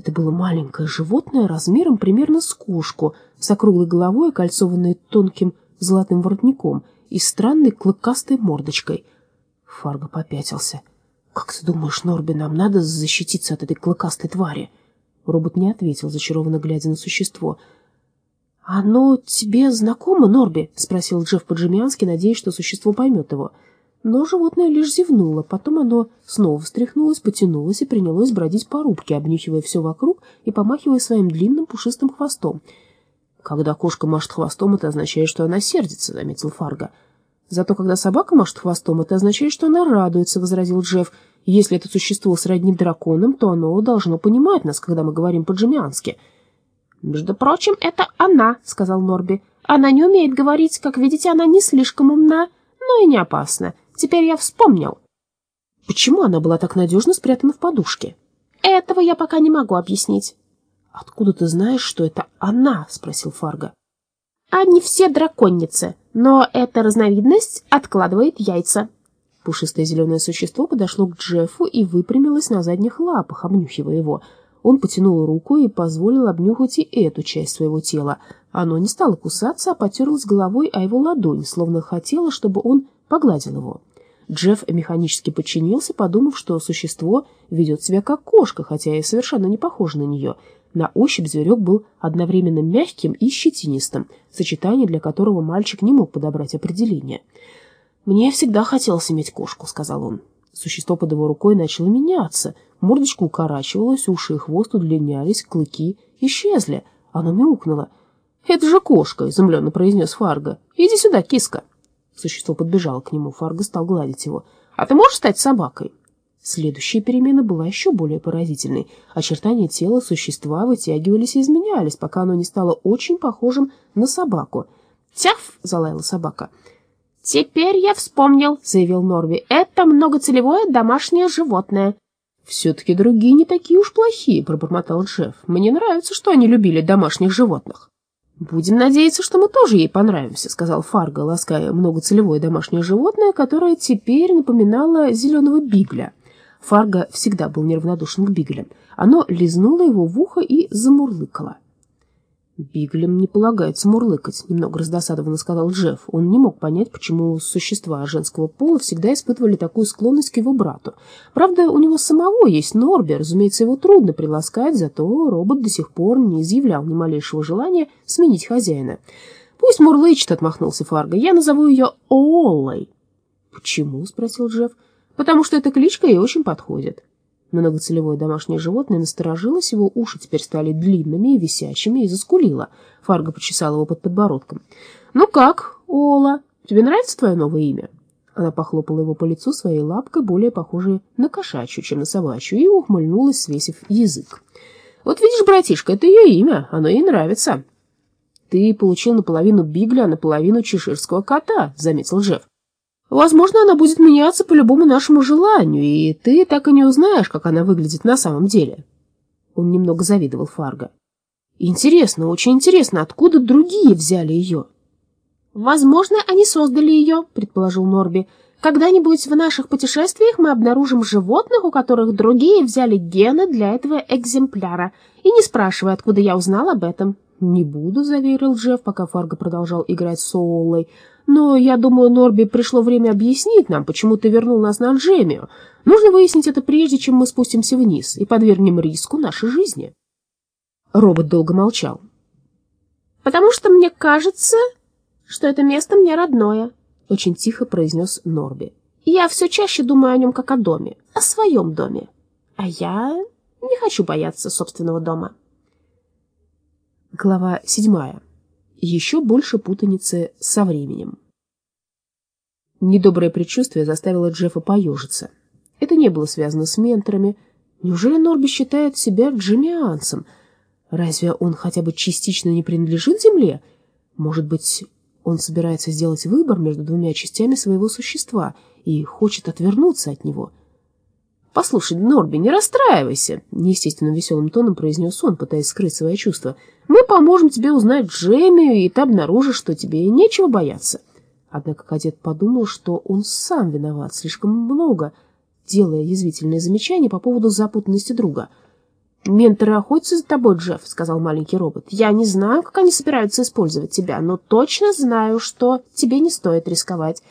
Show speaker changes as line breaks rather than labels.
Это было маленькое животное размером примерно с кошку, с округлой головой, окольцованной тонким золотым воротником и странной клыкастой мордочкой. Фарго попятился. «Как ты думаешь, Норби, нам надо защититься от этой клыкастой твари?» Робот не ответил, зачарованно глядя на существо. «Оно тебе знакомо, Норби?» — спросил Джефф по-джемиански, надеясь, что существо поймет его. Но животное лишь зевнуло, потом оно снова встряхнулось, потянулось и принялось бродить по рубке, обнюхивая все вокруг и помахивая своим длинным пушистым хвостом. «Когда кошка машет хвостом, это означает, что она сердится», — заметил Фарго. «Зато когда собака машет хвостом, это означает, что она радуется», — возразил Джефф. «Если это существо сродни драконам, то оно должно понимать нас, когда мы говорим по-джемиански».
«Между прочим, это она», — сказал Норби. «Она не умеет говорить, как видите, она не слишком умна, но и не опасна. Теперь я вспомнил».
«Почему она была так надежно спрятана в подушке?»
«Этого я пока не могу объяснить».
«Откуда ты знаешь, что это она?» — спросил Фарго.
«Они все драконницы, но эта разновидность откладывает яйца».
Пушистое зеленое существо подошло к Джеффу и выпрямилось на задних лапах, обнюхивая его. Он потянул руку и позволил обнюхать и эту часть своего тела. Оно не стало кусаться, а потерлось головой о его ладонь, словно хотело, чтобы он погладил его. Джефф механически подчинился, подумав, что существо ведет себя как кошка, хотя и совершенно не похоже на нее. На ощупь зверек был одновременно мягким и щетинистым, сочетание для которого мальчик не мог подобрать определение. «Мне всегда хотелось иметь кошку», — сказал он. Существо под его рукой начало меняться. Мордочка укорачивалась, уши и хвост удлинялись, клыки исчезли. Оно мяукнуло. «Это же кошка!» — изумленно произнес Фарго. «Иди сюда, киска!» Существо подбежало к нему. Фарго стал гладить его. «А ты можешь стать собакой?» Следующая перемена была еще более поразительной. Очертания тела существа вытягивались и изменялись, пока оно не стало очень похожим на собаку.
«Тяф!» — залаяла собака. «Теперь я вспомнил», — заявил Норби. «Это многоцелевое домашнее животное».
«Все-таки другие не такие уж плохие», — пробормотал Джефф. «Мне нравится, что они любили домашних животных». «Будем надеяться, что мы тоже ей понравимся», — сказал Фарго, лаская многоцелевое домашнее животное, которое теперь напоминало зеленого бигля. Фарго всегда был неравнодушен к биглям. Оно лизнуло его в ухо и замурлыкало. «Биглям не полагается мурлыкать», — немного раздосадованно сказал Джефф. Он не мог понять, почему существа женского пола всегда испытывали такую склонность к его брату. Правда, у него самого есть Норби, разумеется, его трудно приласкать, зато робот до сих пор не изъявлял ни малейшего желания сменить хозяина. «Пусть мурлычет», — отмахнулся Фарго. «Я назову ее Ооллой». «Почему?» — спросил Джефф. «Потому что эта кличка ей очень подходит». Многоцелевое домашнее животное насторожилось, его уши теперь стали длинными и висячими, и заскулило. Фарго почесала его под подбородком. «Ну как, Ола, тебе нравится твое новое имя?» Она похлопала его по лицу своей лапкой, более похожей на кошачью, чем на собачью, и ухмыльнулась, свесив язык. «Вот видишь, братишка, это ее имя, оно ей нравится». «Ты получил наполовину бигля, а наполовину чеширского кота», — заметил Джефф. Возможно, она будет меняться по любому нашему желанию, и ты так и не узнаешь, как она выглядит на самом деле. Он немного завидовал Фарго. Интересно, очень интересно, откуда другие взяли ее?
Возможно, они создали ее, предположил Норби. Когда-нибудь в наших путешествиях мы обнаружим животных, у которых другие взяли гены для этого экземпляра. И не спрашивай, откуда я узнал об этом.
«Не буду», — заверил Джефф, пока Фарго продолжал играть с Оулой. Но я думаю, Норби, пришло время объяснить нам, почему ты вернул нас на Анжемию. Нужно выяснить это прежде, чем мы спустимся вниз и подвергнем риску нашей жизни. Робот долго молчал.
«Потому что мне кажется, что это место мне родное», — очень тихо произнес Норби. «Я все чаще думаю о нем как о доме, о своем доме. А я не хочу бояться собственного дома».
Глава седьмая еще больше путаницы со временем. Недоброе предчувствие заставило Джеффа поежиться. Это не было связано с менторами. Неужели Норби считает себя джемианцем? Разве он хотя бы частично не принадлежит Земле? Может быть, он собирается сделать выбор между двумя частями своего существа и хочет отвернуться от него? «Послушай, Норби, не расстраивайся», — неестественно веселым тоном произнес он, пытаясь скрыть свои чувства. «Мы поможем тебе узнать Джемию, и ты обнаружишь, что тебе нечего бояться». Однако кадет подумал, что он сам виноват слишком много, делая язвительные замечания по поводу запутанности друга. «Менторы охотятся за тобой, Джефф», — сказал маленький робот. «Я не знаю, как они собираются использовать тебя, но точно знаю, что тебе не стоит рисковать.